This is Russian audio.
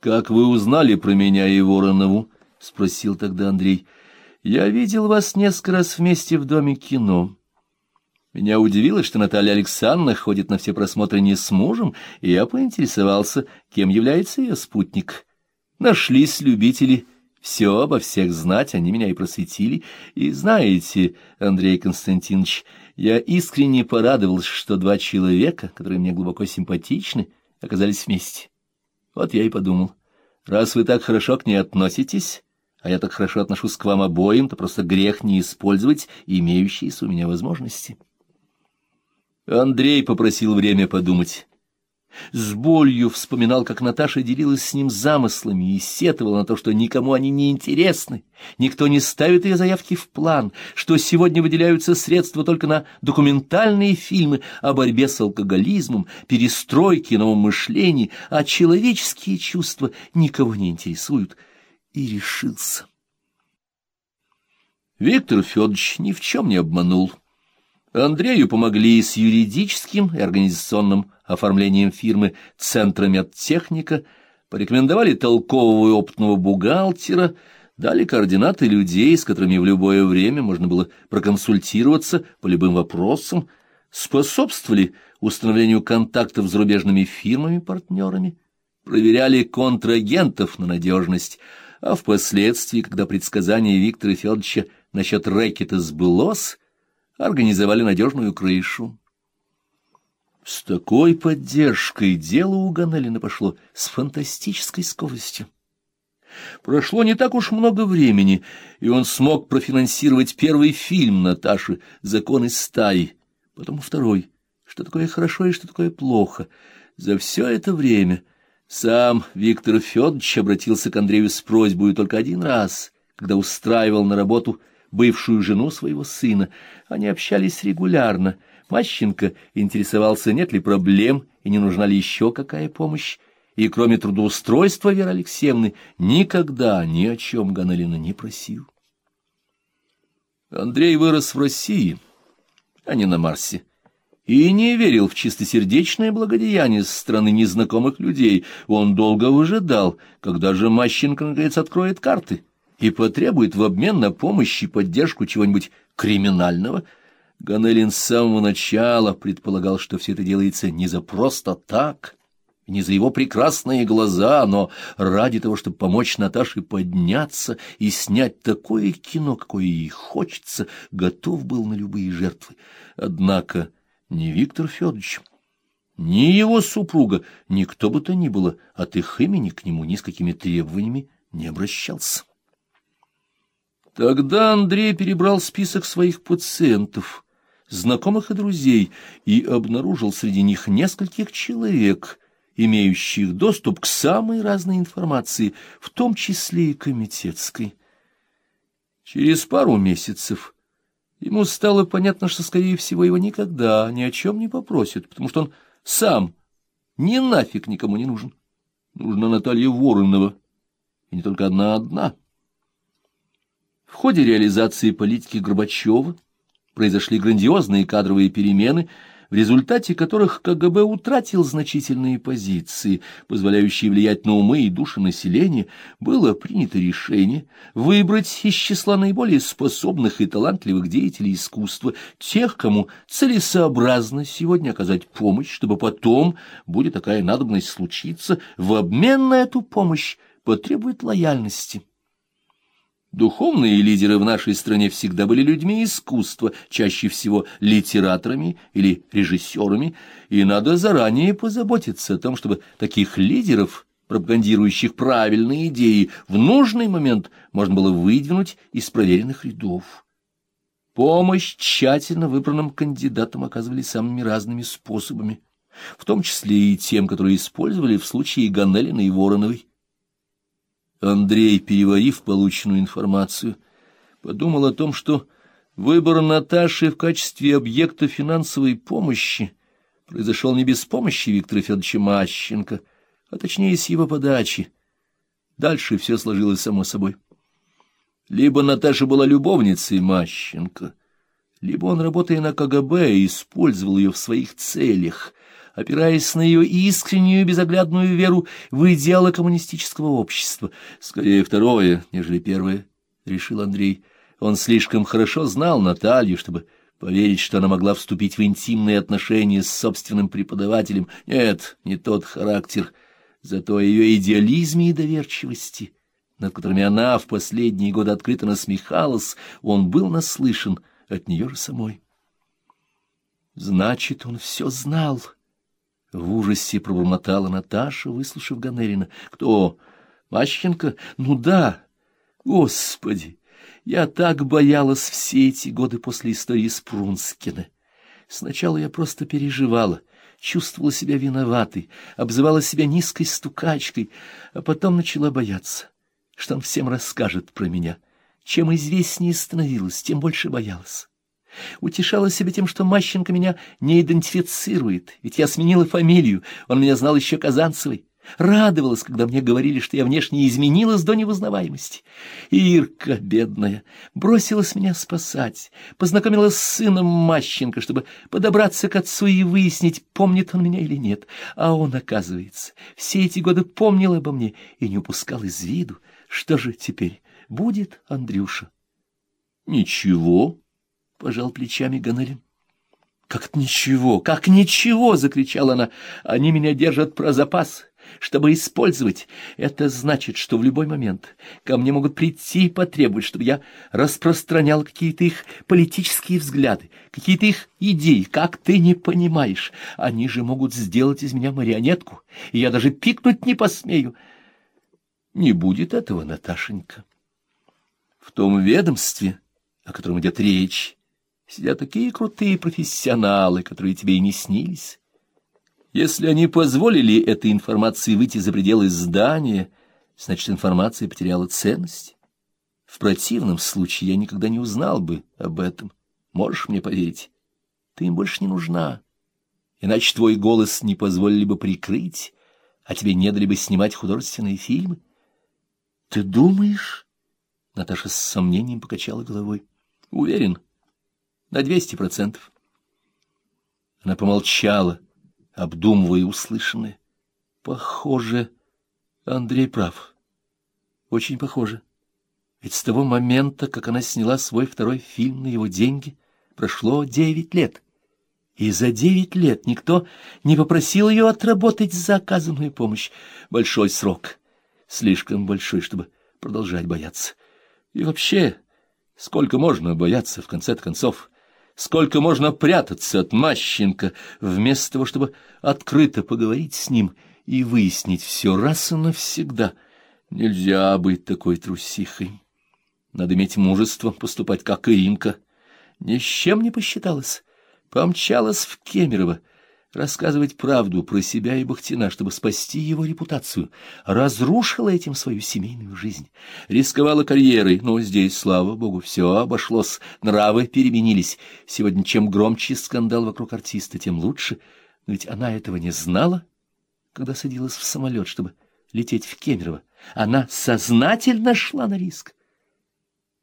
— Как вы узнали про меня и Воронову? — спросил тогда Андрей. — Я видел вас несколько раз вместе в Доме кино. Меня удивило, что Наталья Александровна ходит на все просмотры не с мужем, и я поинтересовался, кем является ее спутник. Нашлись любители все обо всех знать, они меня и просветили. И знаете, Андрей Константинович, я искренне порадовался, что два человека, которые мне глубоко симпатичны, оказались вместе. Вот я и подумал, раз вы так хорошо к ней относитесь, а я так хорошо отношусь к вам обоим, то просто грех не использовать имеющиеся у меня возможности. Андрей попросил время подумать. С болью вспоминал, как Наташа делилась с ним замыслами и сетовала на то, что никому они не интересны, никто не ставит ее заявки в план, что сегодня выделяются средства только на документальные фильмы о борьбе с алкоголизмом, перестройке, новом мышлении, а человеческие чувства никого не интересуют. И решился. Виктор Федорович ни в чем не обманул. Андрею помогли с юридическим и организационным оформлением фирмы «Центра медтехника», порекомендовали толкового и опытного бухгалтера, дали координаты людей, с которыми в любое время можно было проконсультироваться по любым вопросам, способствовали установлению контактов с зарубежными фирмами-партнерами, проверяли контрагентов на надежность, а впоследствии, когда предсказание Виктора Федоровича насчет рэкета сбылось, организовали надежную крышу. С такой поддержкой дело у Ганелина пошло с фантастической скоростью. Прошло не так уж много времени, и он смог профинансировать первый фильм Наташи «Законы стаи», потом второй «Что такое хорошо и что такое плохо». За все это время сам Виктор Федорович обратился к Андрею с просьбой только один раз, когда устраивал на работу бывшую жену своего сына. Они общались регулярно — Мащенко интересовался, нет ли проблем и не нужна ли еще какая помощь, и кроме трудоустройства Веры Алексеевны никогда ни о чем Ганалина не просил. Андрей вырос в России, а не на Марсе, и не верил в чистосердечное благодеяние со стороны незнакомых людей. Он долго выжидал, когда же Мащенко наконец откроет карты и потребует в обмен на помощь и поддержку чего-нибудь криминального — Ганелин с самого начала предполагал, что все это делается не за просто так, не за его прекрасные глаза, но ради того, чтобы помочь Наташе подняться и снять такое кино, какое ей хочется, готов был на любые жертвы. Однако ни Виктор Федорович, ни его супруга, никто бы то ни было от их имени к нему ни с какими требованиями не обращался. Тогда Андрей перебрал список своих пациентов — знакомых и друзей, и обнаружил среди них нескольких человек, имеющих доступ к самой разной информации, в том числе и комитетской. Через пару месяцев ему стало понятно, что, скорее всего, его никогда ни о чем не попросят, потому что он сам ни нафиг никому не нужен. Нужна Наталья Воронова, и не только одна-одна. В ходе реализации политики Горбачева произошли грандиозные кадровые перемены, в результате которых КГБ утратил значительные позиции, позволяющие влиять на умы и души населения, было принято решение выбрать из числа наиболее способных и талантливых деятелей искусства тех, кому целесообразно сегодня оказать помощь, чтобы потом, будет такая надобность случиться, в обмен на эту помощь потребует лояльности. Духовные лидеры в нашей стране всегда были людьми искусства, чаще всего литераторами или режиссерами, и надо заранее позаботиться о том, чтобы таких лидеров, пропагандирующих правильные идеи, в нужный момент можно было выдвинуть из проверенных рядов. Помощь тщательно выбранным кандидатам оказывали самыми разными способами, в том числе и тем, которые использовали в случае Ганелина и Вороновой. Андрей, переварив полученную информацию, подумал о том, что выбор Наташи в качестве объекта финансовой помощи произошел не без помощи Виктора Федоровича Мащенко, а точнее с его подачи. Дальше все сложилось само собой. Либо Наташа была любовницей Мащенко, либо он, работая на КГБ, использовал ее в своих целях, опираясь на ее искреннюю безоглядную веру в идеалы коммунистического общества. Скорее второе, нежели первое, — решил Андрей. Он слишком хорошо знал Наталью, чтобы поверить, что она могла вступить в интимные отношения с собственным преподавателем. Нет, не тот характер, зато ее идеализме и доверчивости, над которыми она в последние годы открыто насмехалась, он был наслышан от нее же самой. Значит, он все знал. В ужасе пробормотала Наташа, выслушав Ганерина. Кто? Мащенко? Ну да. Господи, я так боялась все эти годы после истории с Прунскина. Сначала я просто переживала, чувствовала себя виноватой, обзывала себя низкой стукачкой, а потом начала бояться, что он всем расскажет про меня. Чем известнее становилась, тем больше боялась. Утешала себя тем, что Мащенко меня не идентифицирует, ведь я сменила фамилию, он меня знал еще Казанцевой. Радовалась, когда мне говорили, что я внешне изменилась до невознаваемости. Ирка, бедная, бросилась меня спасать, познакомилась с сыном Мащенко, чтобы подобраться к отцу и выяснить, помнит он меня или нет. А он, оказывается, все эти годы помнил обо мне и не упускал из виду. Что же теперь будет, Андрюша? — Ничего, — пожал плечами Ганелин. «Как ничего? Как ничего!» — закричала она. «Они меня держат про запас, чтобы использовать. Это значит, что в любой момент ко мне могут прийти и потребовать, чтобы я распространял какие-то их политические взгляды, какие-то их идеи, как ты не понимаешь. Они же могут сделать из меня марионетку, и я даже пикнуть не посмею». «Не будет этого, Наташенька. В том ведомстве, о котором идет речь, сидят такие крутые профессионалы, которые тебе и не снились. Если они позволили этой информации выйти за пределы здания, значит, информация потеряла ценность. В противном случае я никогда не узнал бы об этом. Можешь мне поверить? Ты им больше не нужна. Иначе твой голос не позволили бы прикрыть, а тебе не дали бы снимать художественные фильмы. Ты думаешь? Наташа с сомнением покачала головой. Уверен, — на двести процентов. Она помолчала, обдумывая услышанное. Похоже, Андрей прав. Очень похоже. Ведь с того момента, как она сняла свой второй фильм на его деньги, прошло девять лет. И за девять лет никто не попросил ее отработать за оказанную помощь. Большой срок. Слишком большой, чтобы продолжать бояться. И вообще, сколько можно бояться, в конце концов? Сколько можно прятаться от Мащенко, вместо того, чтобы открыто поговорить с ним и выяснить все раз и навсегда. Нельзя быть такой трусихой. Надо иметь мужество поступать, как Иринка. Ни с чем не посчиталась. Помчалась в Кемерово, рассказывать правду про себя и Бахтина, чтобы спасти его репутацию, разрушила этим свою семейную жизнь, рисковала карьерой, но здесь, слава богу, все обошлось, нравы переменились. Сегодня чем громче скандал вокруг артиста, тем лучше. Но ведь она этого не знала, когда садилась в самолет, чтобы лететь в Кемерово. Она сознательно шла на риск.